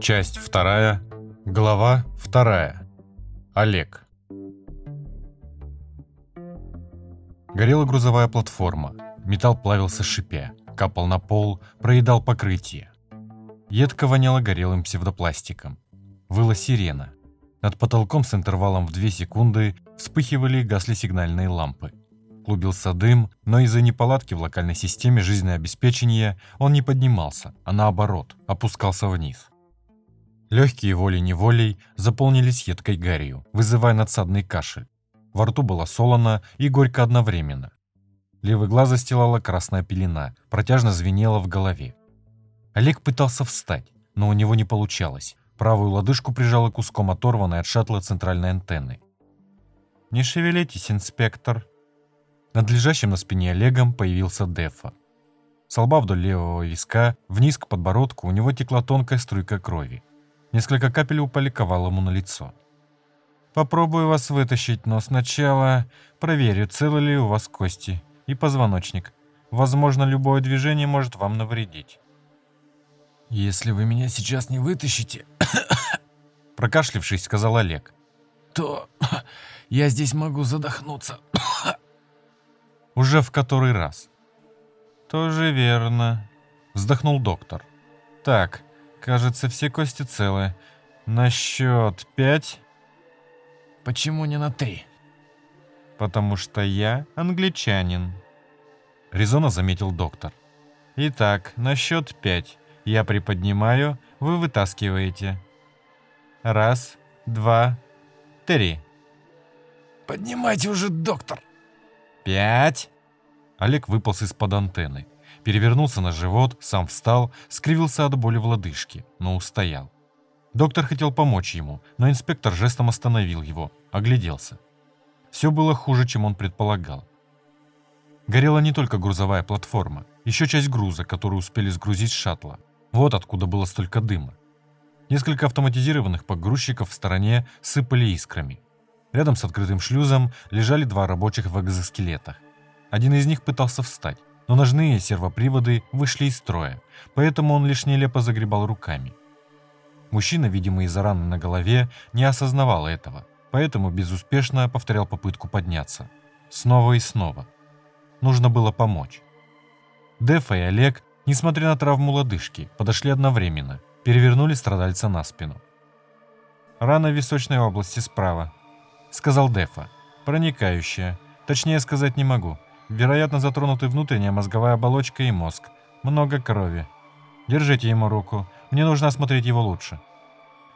Часть вторая, глава вторая. Олег. Горела грузовая платформа. Металл плавился шипя, капал на пол, проедал покрытие. Едко воняло горелым псевдопластиком. Выла сирена. Над потолком с интервалом в 2 секунды вспыхивали и гасли сигнальные лампы. Клубился дым, но из-за неполадки в локальной системе жизнеобеспечения он не поднимался, а наоборот, опускался вниз. Легкие волей-неволей заполнились едкой гарью, вызывая надсадный кашель. Во рту было солоно и горько одновременно. Левый глаз застилала красная пелена, протяжно звенела в голове. Олег пытался встать, но у него не получалось. Правую лодыжку прижало куском оторванной от шаттла центральной антенны. «Не шевелитесь, инспектор!» Над лежащим на спине Олегом появился Дефа. С лба вдоль левого виска, вниз к подбородку, у него текла тонкая струйка крови. Несколько капель упали к ему на лицо. «Попробую вас вытащить, но сначала проверю, целы ли у вас кости и позвоночник. Возможно, любое движение может вам навредить». «Если вы меня сейчас не вытащите...» Прокашлившись, сказал Олег. «То я здесь могу задохнуться». Уже в который раз. «Тоже верно», — вздохнул доктор. «Так, кажется, все кости целы. На счет пять...» «Почему не на три?» «Потому что я англичанин», — резонно заметил доктор. «Итак, на счет пять. Я приподнимаю, вы вытаскиваете. Раз, два, три. Поднимайте уже, доктор. Пять. Олег выполз из-под антенны. Перевернулся на живот, сам встал, скривился от боли в лодыжке, но устоял. Доктор хотел помочь ему, но инспектор жестом остановил его, огляделся. Все было хуже, чем он предполагал. Горела не только грузовая платформа, еще часть груза, которую успели сгрузить с шаттла. Вот откуда было столько дыма. Несколько автоматизированных погрузчиков в стороне сыпали искрами. Рядом с открытым шлюзом лежали два рабочих в экзоскелетах. Один из них пытался встать, но ножные сервоприводы вышли из строя, поэтому он лишь нелепо загребал руками. Мужчина, видимо из-за раны на голове, не осознавал этого, поэтому безуспешно повторял попытку подняться. Снова и снова. Нужно было помочь. Дефа и Олег несмотря на травму лодыжки, подошли одновременно, перевернули страдальца на спину. «Рана в височной области справа», — сказал Дефа. «Проникающая. Точнее сказать не могу. Вероятно, затронуты внутренняя мозговая оболочка и мозг. Много крови. Держите ему руку. Мне нужно осмотреть его лучше».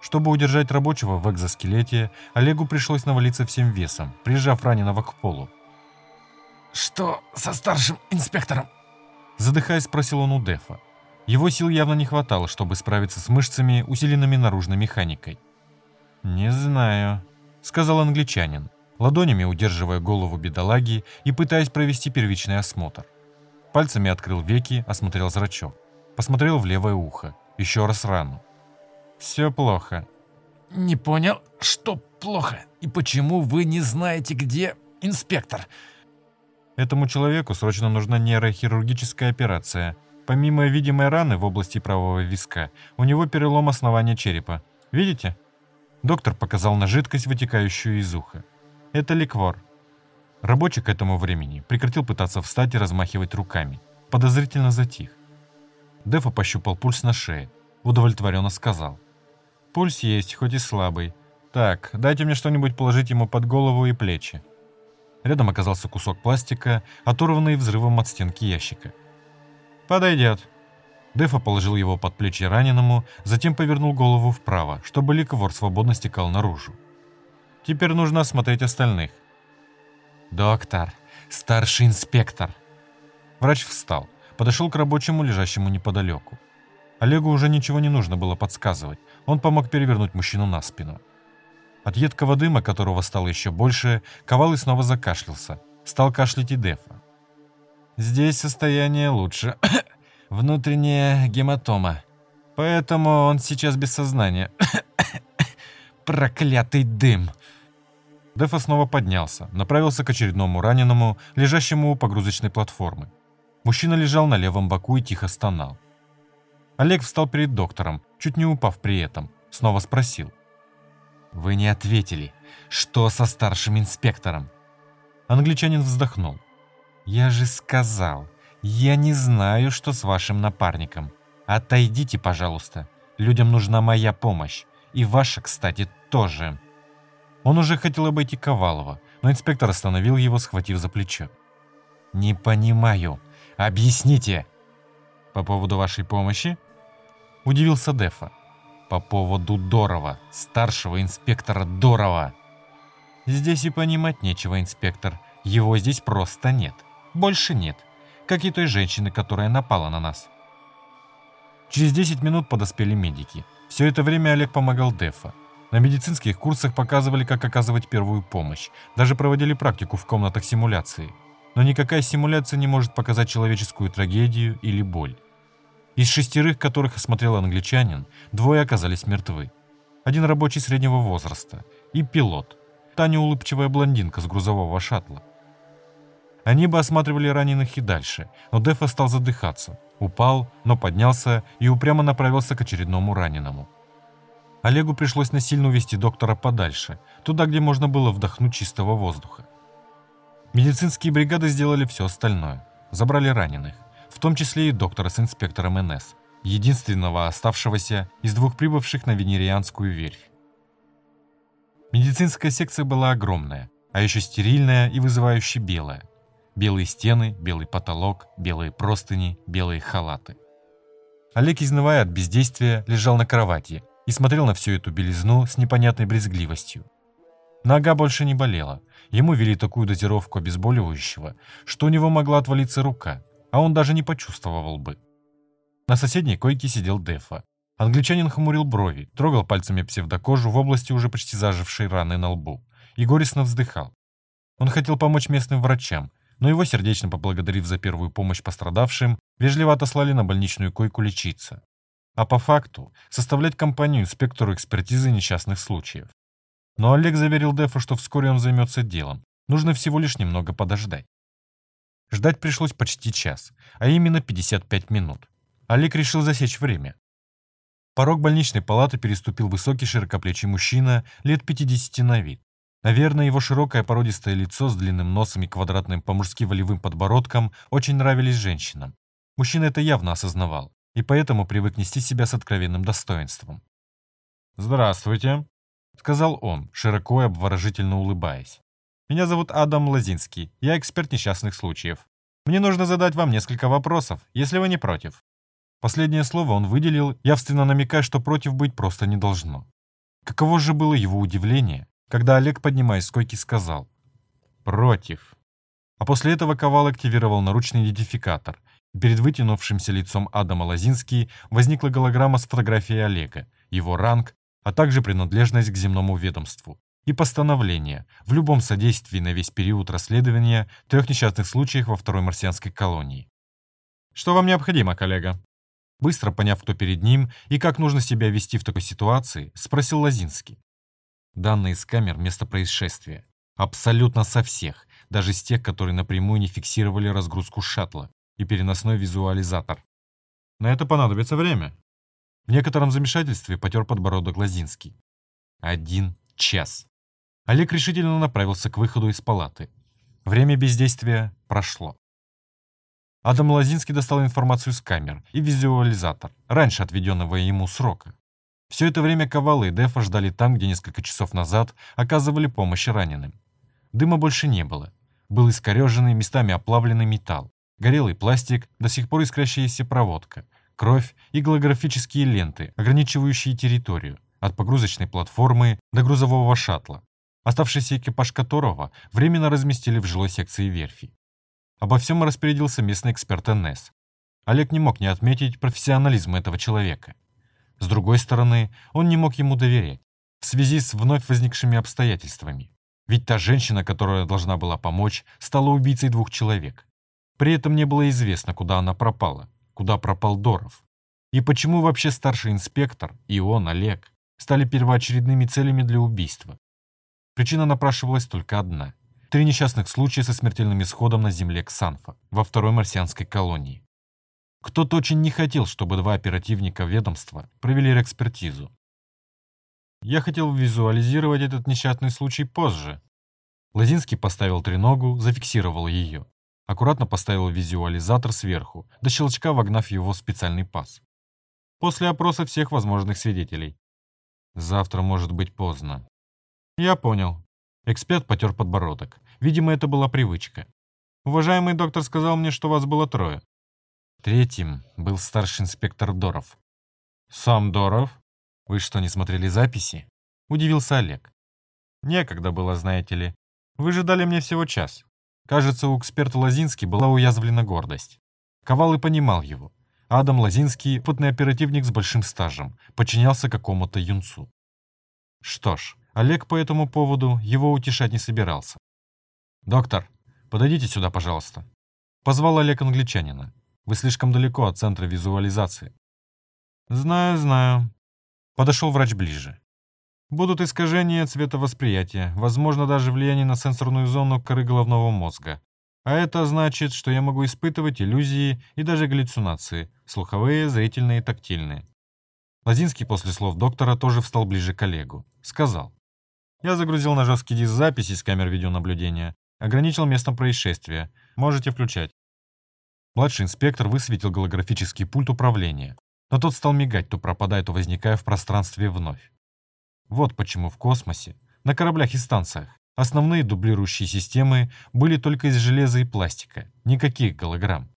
Чтобы удержать рабочего в экзоскелете, Олегу пришлось навалиться всем весом, прижав раненого к полу. «Что со старшим инспектором?» Задыхаясь, спросил он у Дефа. Его сил явно не хватало, чтобы справиться с мышцами, усиленными наружной механикой. «Не знаю», — сказал англичанин, ладонями удерживая голову бедолаги и пытаясь провести первичный осмотр. Пальцами открыл веки, осмотрел зрачок. Посмотрел в левое ухо. Еще раз рану. «Все плохо». «Не понял, что плохо? И почему вы не знаете, где инспектор?» Этому человеку срочно нужна нейрохирургическая операция. Помимо видимой раны в области правого виска, у него перелом основания черепа. Видите? Доктор показал на жидкость, вытекающую из уха. Это ликвор. Рабочий к этому времени прекратил пытаться встать и размахивать руками. Подозрительно затих. Дефа пощупал пульс на шее. Удовлетворенно сказал. Пульс есть, хоть и слабый. Так, дайте мне что-нибудь положить ему под голову и плечи. Рядом оказался кусок пластика, оторванный взрывом от стенки ящика. «Подойдет». Дефа положил его под плечи раненому, затем повернул голову вправо, чтобы ликвор свободно стекал наружу. «Теперь нужно осмотреть остальных». «Доктор, старший инспектор». Врач встал, подошел к рабочему, лежащему неподалеку. Олегу уже ничего не нужно было подсказывать, он помог перевернуть мужчину на спину. От едкого дыма, которого стало еще больше, Ковалый снова закашлялся. Стал кашлять и Дефа. «Здесь состояние лучше. Внутренняя гематома. Поэтому он сейчас без сознания. Проклятый дым!» Дефа снова поднялся, направился к очередному раненому, лежащему у погрузочной платформы. Мужчина лежал на левом боку и тихо стонал. Олег встал перед доктором, чуть не упав при этом, снова спросил. «Вы не ответили. Что со старшим инспектором?» Англичанин вздохнул. «Я же сказал, я не знаю, что с вашим напарником. Отойдите, пожалуйста. Людям нужна моя помощь. И ваша, кстати, тоже». Он уже хотел обойти Ковалова, но инспектор остановил его, схватив за плечо. «Не понимаю. Объясните!» «По поводу вашей помощи?» Удивился Дефа. «По поводу Дорова, старшего инспектора Дорова!» «Здесь и понимать нечего, инспектор. Его здесь просто нет. Больше нет. Как и той женщины, которая напала на нас». Через 10 минут подоспели медики. Все это время Олег помогал Дефа. На медицинских курсах показывали, как оказывать первую помощь. Даже проводили практику в комнатах симуляции. Но никакая симуляция не может показать человеческую трагедию или боль. Из шестерых, которых осмотрел англичанин, двое оказались мертвы. Один рабочий среднего возраста и пилот, та неулыбчивая блондинка с грузового шаттла. Они бы осматривали раненых и дальше, но Дефа стал задыхаться, упал, но поднялся и упрямо направился к очередному раненому. Олегу пришлось насильно увести доктора подальше, туда, где можно было вдохнуть чистого воздуха. Медицинские бригады сделали все остальное. Забрали раненых, в том числе и доктора с инспектором НС, единственного оставшегося из двух прибывших на Венерианскую верфь. Медицинская секция была огромная, а еще стерильная и вызывающе белая. Белые стены, белый потолок, белые простыни, белые халаты. Олег, изнывая от бездействия, лежал на кровати, и смотрел на всю эту белизну с непонятной брезгливостью. Нога больше не болела. Ему вели такую дозировку обезболивающего, что у него могла отвалиться рука, а он даже не почувствовал бы. На соседней койке сидел Дефа. Англичанин хмурил брови, трогал пальцами псевдокожу в области уже почти зажившей раны на лбу и горестно вздыхал. Он хотел помочь местным врачам, но его, сердечно поблагодарив за первую помощь пострадавшим, вежливо отослали на больничную койку лечиться а по факту составлять компанию инспектору экспертизы несчастных случаев. Но Олег заверил Дефа, что вскоре он займется делом, нужно всего лишь немного подождать. Ждать пришлось почти час, а именно 55 минут. Олег решил засечь время. Порог больничной палаты переступил высокий широкоплечий мужчина лет 50 на вид. Наверное, его широкое породистое лицо с длинным носом и квадратным по-мужски волевым подбородком очень нравились женщинам. Мужчина это явно осознавал и поэтому привык нести себя с откровенным достоинством. «Здравствуйте», — сказал он, широко и обворожительно улыбаясь. «Меня зовут Адам Лазинский, я эксперт несчастных случаев. Мне нужно задать вам несколько вопросов, если вы не против». Последнее слово он выделил, явственно намекая, что против быть просто не должно. Каково же было его удивление, когда Олег, поднимаясь с койки, сказал «Против». А после этого Ковал активировал наручный идентификатор Перед вытянувшимся лицом Адама Лазинский возникла голограмма с фотографией Олега, его ранг, а также принадлежность к земному ведомству и постановление в любом содействии на весь период расследования трех несчастных случаев во второй марсианской колонии. «Что вам необходимо, коллега?» Быстро поняв, кто перед ним и как нужно себя вести в такой ситуации, спросил Лазинский. Данные с камер места происшествия. Абсолютно со всех, даже с тех, которые напрямую не фиксировали разгрузку шаттла и переносной визуализатор. На это понадобится время. В некотором замешательстве потер подбородок Лазинский. Один час. Олег решительно направился к выходу из палаты. Время бездействия прошло. Адам Лазинский достал информацию с камер и визуализатор, раньше отведенного ему срока. Все это время Ковалы и Дефа ждали там, где несколько часов назад оказывали помощь раненым. Дыма больше не было. Был искореженный, местами оплавленный металл горелый пластик, до сих пор искрящаяся проводка, кровь и голографические ленты, ограничивающие территорию, от погрузочной платформы до грузового шаттла, оставшийся экипаж которого временно разместили в жилой секции верфи. Обо всем распорядился местный эксперт НС. Олег не мог не отметить профессионализм этого человека. С другой стороны, он не мог ему доверять, в связи с вновь возникшими обстоятельствами. Ведь та женщина, которая должна была помочь, стала убийцей двух человек. При этом не было известно, куда она пропала, куда пропал Доров. И почему вообще старший инспектор и он, Олег, стали первоочередными целями для убийства. Причина напрашивалась только одна. Три несчастных случая со смертельным исходом на земле Ксанфа, во второй марсианской колонии. Кто-то очень не хотел, чтобы два оперативника ведомства провели экспертизу. Я хотел визуализировать этот несчастный случай позже. Лозинский поставил треногу, зафиксировал ее. Аккуратно поставил визуализатор сверху, до щелчка вогнав его в специальный паз. После опроса всех возможных свидетелей. Завтра может быть поздно. Я понял. Эксперт потер подбородок. Видимо, это была привычка. Уважаемый доктор сказал мне, что вас было трое. Третьим был старший инспектор Доров. «Сам Доров? Вы что, не смотрели записи?» Удивился Олег. «Некогда было, знаете ли. Вы же дали мне всего час. Кажется, у эксперта Лозински была уязвлена гордость. Ковал и понимал его. Адам Лозинский, опытный оперативник с большим стажем, подчинялся какому-то юнцу. Что ж, Олег по этому поводу его утешать не собирался. «Доктор, подойдите сюда, пожалуйста». Позвал Олег англичанина. Вы слишком далеко от центра визуализации. Знаю, знаю. Подошел врач ближе. Будут искажения цвета восприятия, возможно, даже влияние на сенсорную зону коры головного мозга. А это значит, что я могу испытывать иллюзии и даже галлюцинации, слуховые, зрительные, тактильные. Лазинский после слов доктора тоже встал ближе к коллегу. Сказал. Я загрузил на жесткий диск записи с камер видеонаблюдения. Ограничил местом происшествия. Можете включать. Младший инспектор высветил голографический пульт управления, но тот стал мигать, то пропадая, то возникая в пространстве вновь. Вот почему в космосе, на кораблях и станциях, основные дублирующие системы были только из железа и пластика, никаких голограмм.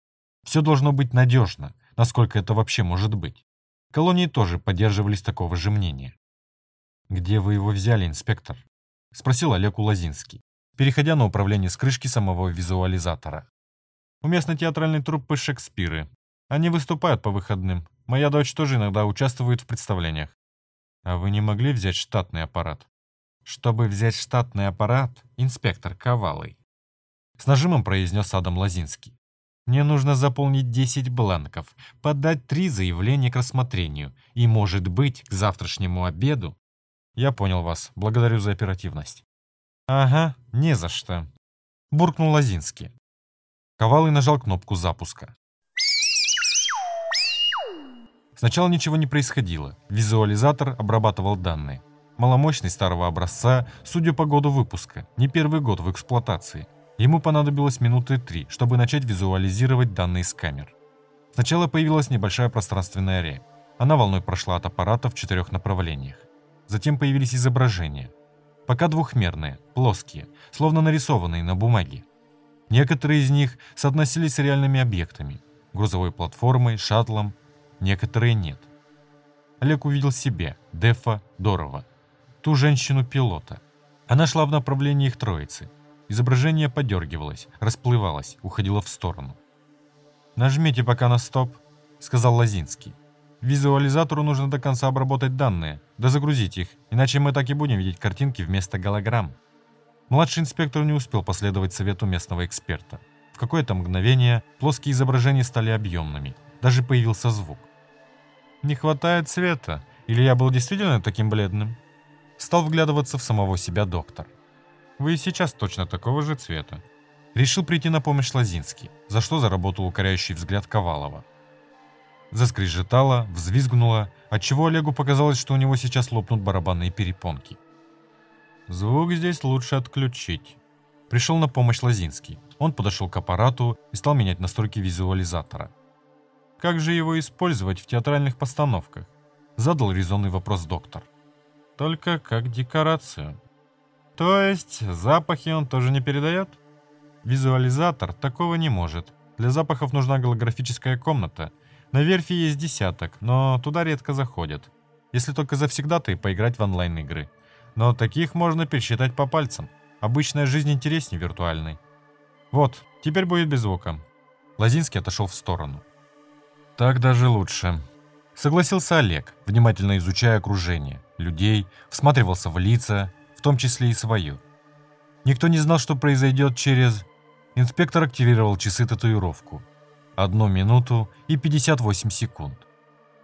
Все должно быть надежно, насколько это вообще может быть. Колонии тоже поддерживались такого же мнения. «Где вы его взяли, инспектор?» — спросил Олег Улазинский, переходя на управление с крышки самого визуализатора. У местной театральной труппы Шекспиры. Они выступают по выходным. Моя дочь тоже иногда участвует в представлениях. А вы не могли взять штатный аппарат? Чтобы взять штатный аппарат, инспектор Ковалый. С нажимом произнес Адам Лазинский. Мне нужно заполнить 10 бланков, подать три заявления к рассмотрению. И, может быть, к завтрашнему обеду... Я понял вас. Благодарю за оперативность. Ага, не за что. Буркнул Лазинский. Ковалый нажал кнопку запуска. Сначала ничего не происходило. Визуализатор обрабатывал данные. Маломощный старого образца, судя по году выпуска, не первый год в эксплуатации. Ему понадобилось минуты три, чтобы начать визуализировать данные с камер. Сначала появилась небольшая пространственная рябь. Она волной прошла от аппарата в четырех направлениях. Затем появились изображения. Пока двухмерные, плоские, словно нарисованные на бумаге. Некоторые из них соотносились с реальными объектами, грузовой платформой, шаттлом, некоторые нет. Олег увидел себе, Дефа, Дорова, ту женщину-пилота. Она шла в направлении их троицы. Изображение подергивалось, расплывалось, уходило в сторону. «Нажмите пока на стоп», — сказал Лазинский. «Визуализатору нужно до конца обработать данные, да загрузить их, иначе мы так и будем видеть картинки вместо голограмм». Младший инспектор не успел последовать совету местного эксперта. В какое-то мгновение плоские изображения стали объемными. Даже появился звук. «Не хватает цвета. Или я был действительно таким бледным?» Стал вглядываться в самого себя доктор. «Вы и сейчас точно такого же цвета». Решил прийти на помощь Лазинский, за что заработал укоряющий взгляд Ковалова. Заскрежетало, взвизгнуло, отчего Олегу показалось, что у него сейчас лопнут барабанные перепонки. Звук здесь лучше отключить. Пришел на помощь Лазинский. Он подошел к аппарату и стал менять настройки визуализатора. Как же его использовать в театральных постановках? Задал резонный вопрос доктор. Только как декорацию. То есть запахи он тоже не передает? Визуализатор такого не может. Для запахов нужна голографическая комната. На верфи есть десяток, но туда редко заходят. Если только завсегда-то поиграть в онлайн-игры – но таких можно пересчитать по пальцам. Обычная жизнь интереснее виртуальной. Вот, теперь будет без звука. Лазинский отошел в сторону. Так даже лучше. Согласился Олег, внимательно изучая окружение, людей, всматривался в лица, в том числе и свое. Никто не знал, что произойдет через... Инспектор активировал часы-татуировку. Одну минуту и 58 секунд.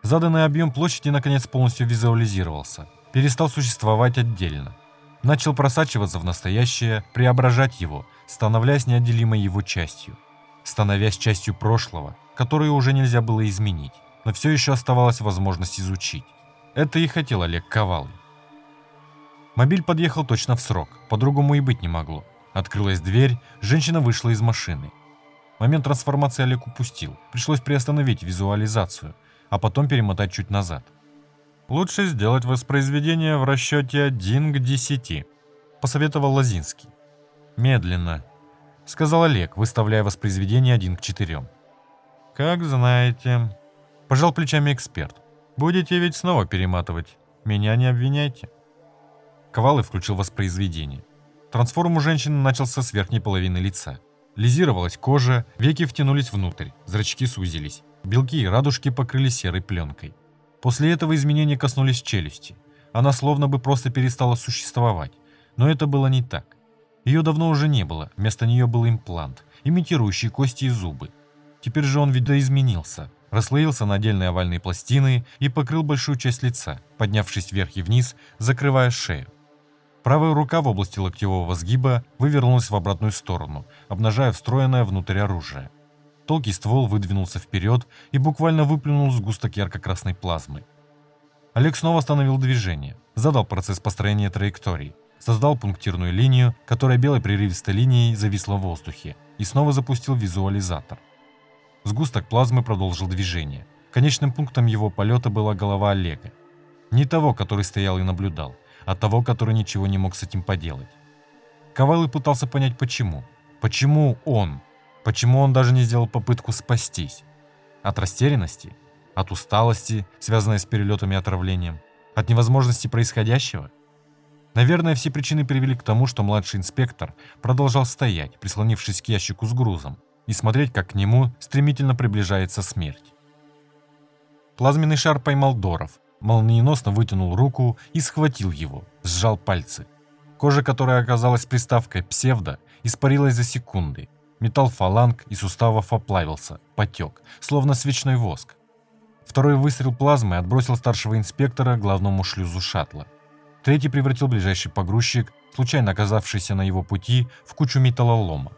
Заданный объем площади наконец полностью визуализировался – перестал существовать отдельно. Начал просачиваться в настоящее, преображать его, становляясь неотделимой его частью. Становясь частью прошлого, которые уже нельзя было изменить, но все еще оставалась возможность изучить. Это и хотел Олег Ковалый. Мобиль подъехал точно в срок, по-другому и быть не могло. Открылась дверь, женщина вышла из машины. Момент трансформации Олег упустил, пришлось приостановить визуализацию, а потом перемотать чуть назад. «Лучше сделать воспроизведение в расчете 1 к 10», – посоветовал Лозинский. «Медленно», – сказал Олег, выставляя воспроизведение 1 к 4. «Как знаете», – пожал плечами эксперт. «Будете ведь снова перематывать. Меня не обвиняйте». Ковалый включил воспроизведение. Трансформ у женщины начался с верхней половины лица. Лизировалась кожа, веки втянулись внутрь, зрачки сузились. Белки и радужки покрылись серой пленкой. После этого изменения коснулись челюсти. Она словно бы просто перестала существовать. Но это было не так. Ее давно уже не было, вместо нее был имплант, имитирующий кости и зубы. Теперь же он видоизменился, расслоился на отдельные овальные пластины и покрыл большую часть лица, поднявшись вверх и вниз, закрывая шею. Правая рука в области локтевого сгиба вывернулась в обратную сторону, обнажая встроенное внутрь оружие. Толкий ствол выдвинулся вперед и буквально выплюнул сгусток ярко-красной плазмы. Олег снова остановил движение, задал процесс построения траектории, создал пунктирную линию, которая белой прерывистой линией зависла в воздухе, и снова запустил визуализатор. Сгусток плазмы продолжил движение. Конечным пунктом его полета была голова Олега. Не того, который стоял и наблюдал, а того, который ничего не мог с этим поделать. Ковалый пытался понять, почему. Почему он? Почему он даже не сделал попытку спастись? От растерянности? От усталости, связанной с перелетами и отравлением? От невозможности происходящего? Наверное, все причины привели к тому, что младший инспектор продолжал стоять, прислонившись к ящику с грузом, и смотреть, как к нему стремительно приближается смерть. Плазменный шар поймал Доров, молниеносно вытянул руку и схватил его, сжал пальцы. Кожа, которая оказалась приставкой «псевдо», испарилась за секунды. Металл фаланг и суставов оплавился, потек, словно свечной воск. Второй выстрел плазмы отбросил старшего инспектора к главному шлюзу шаттла. Третий превратил ближайший погрузчик, случайно оказавшийся на его пути, в кучу металлолома.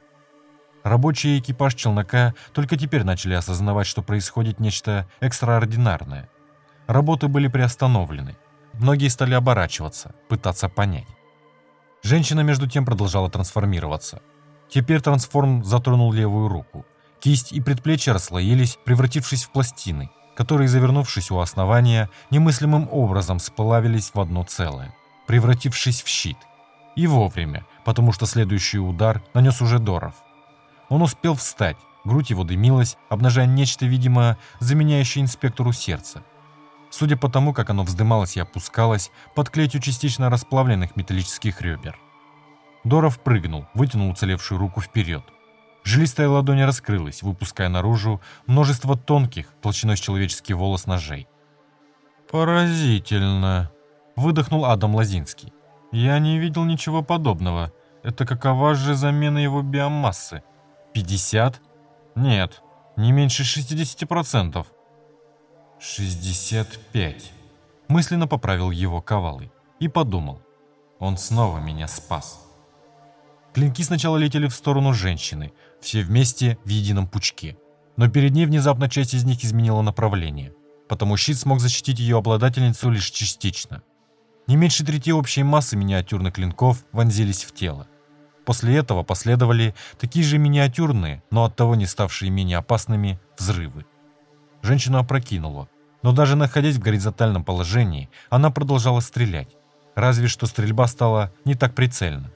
Рабочие экипаж челнока только теперь начали осознавать, что происходит нечто экстраординарное. Работы были приостановлены. Многие стали оборачиваться, пытаться понять. Женщина между тем продолжала трансформироваться. Теперь трансформ затронул левую руку. Кисть и предплечья расслоились, превратившись в пластины, которые, завернувшись у основания, немыслимым образом сплавились в одно целое, превратившись в щит. И вовремя, потому что следующий удар нанес уже Доров. Он успел встать, грудь его дымилась, обнажая нечто, видимо, заменяющее инспектору сердце. Судя по тому, как оно вздымалось и опускалось, под клетью частично расплавленных металлических ребер. Доров прыгнул, вытянул уцелевшую руку вперед. Жилистая ладонь раскрылась, выпуская наружу множество тонких, толщиной с человеческий волос ножей. «Поразительно!» – выдохнул Адам Лазинский. «Я не видел ничего подобного. Это какова же замена его биомассы? 50? Нет, не меньше 60%. 65. Мысленно поправил его Ковалый и подумал. Он снова меня спас. Клинки сначала летели в сторону женщины, все вместе в едином пучке. Но перед ней внезапно часть из них изменила направление, потому щит смог защитить ее обладательницу лишь частично. Не меньше трети общей массы миниатюрных клинков вонзились в тело. После этого последовали такие же миниатюрные, но оттого не ставшие менее опасными, взрывы. Женщину опрокинуло, но даже находясь в горизонтальном положении, она продолжала стрелять. Разве что стрельба стала не так прицельна.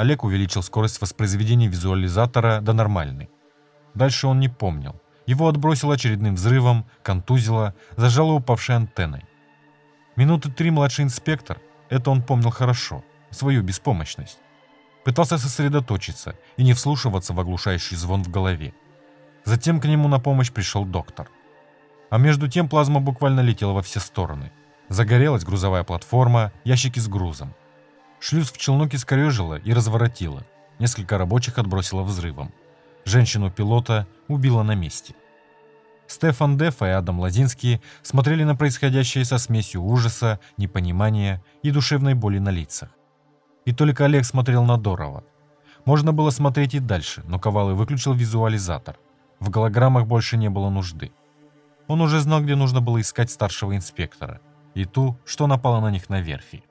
Олег увеличил скорость воспроизведения визуализатора до нормальной. Дальше он не помнил. Его отбросило очередным взрывом, контузило, зажало упавшей антенной. Минуты три младший инспектор, это он помнил хорошо, свою беспомощность. Пытался сосредоточиться и не вслушиваться в оглушающий звон в голове. Затем к нему на помощь пришел доктор. А между тем плазма буквально летела во все стороны. Загорелась грузовая платформа, ящики с грузом. Шлюз в челноке скорежило и разворотило. Несколько рабочих отбросило взрывом. Женщину-пилота убило на месте. Стефан Деф и Адам Лазинский смотрели на происходящее со смесью ужаса, непонимания и душевной боли на лицах. И только Олег смотрел на Дорова. Можно было смотреть и дальше, но Ковалый выключил визуализатор. В голограммах больше не было нужды. Он уже знал, где нужно было искать старшего инспектора и ту, что напала на них на верфи.